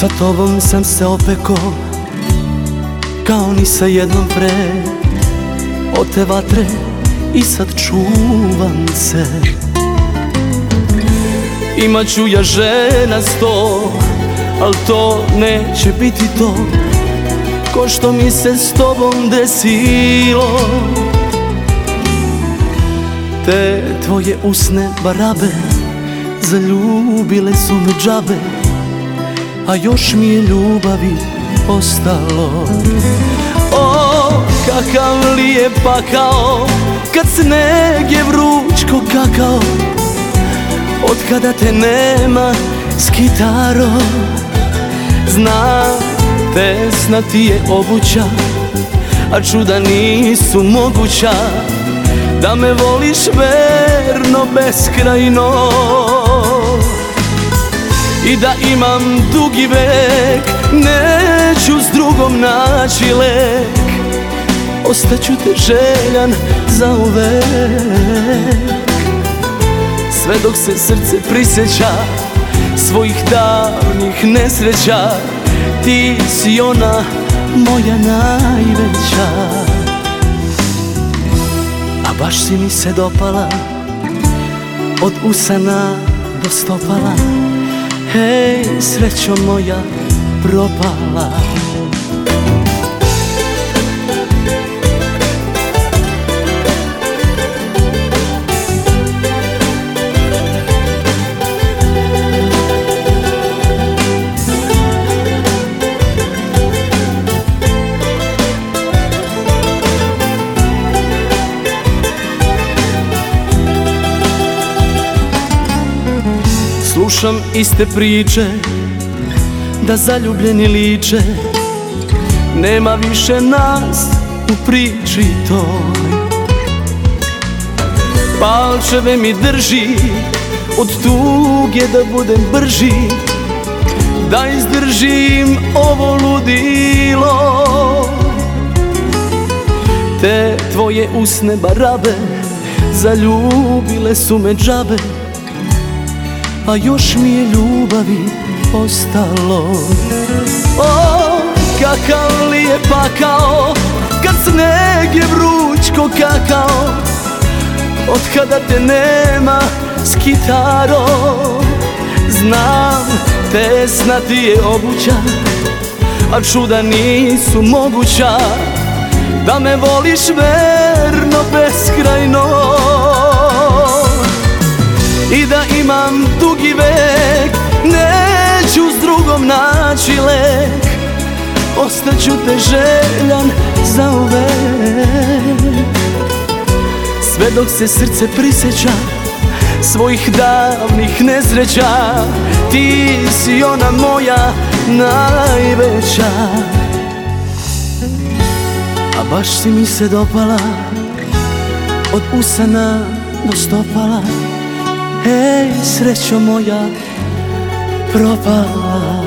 Sa tobom sam se opeko Kao ni sa jednom pre. Od te vatre i sad čuvam se. Imaću ja žena sto Al to neće biti to. Ko što mi se s tobom desilo. Te tvoje usne barabe Zaljubile su me džabe A još mi je ljubavi ostalo. O, kakav li je pakao Kad sneg je vrućko kakao. Od kada te nema s kitarom Znam, tesna ti je obuća A čuda nisu moguća. Da me voliš verno, beskrajno I da imam dugi vek Neću s drugom naći lek. Ostaću te željan za uvek. Sve dok se srce prisjeća Svojih davnih nesreća Ti si ona moja najveća. A baš si mi se dopala Od usana do stopala Hej, srećo moja propala Slušam iste priče Da zaljubljeni liče. Nema više nas u priči toj. Palčeve mi drži Od tuge da budem brži. Da izdržim ovo ludilo. Te tvoje usne barabe Zaljubile su me džabe a još mi je ljubavi ostalo. O, kakav li je pakao Kad sneg je vrućko kakao Od kada te nema s kitarom. Znam, tesna ti je obuća A čuda nisu moguća Da me voliš verno, beskrajno i da imam dugi vek. Neću s drugom naći lek. Ostaću te željan za uvek. Sve dok se srce prisjeća Svojih davnih nezreća Ti si ona moja najveća. A baš si mi se dopala Od usana do stopala Hej, srećo moja propala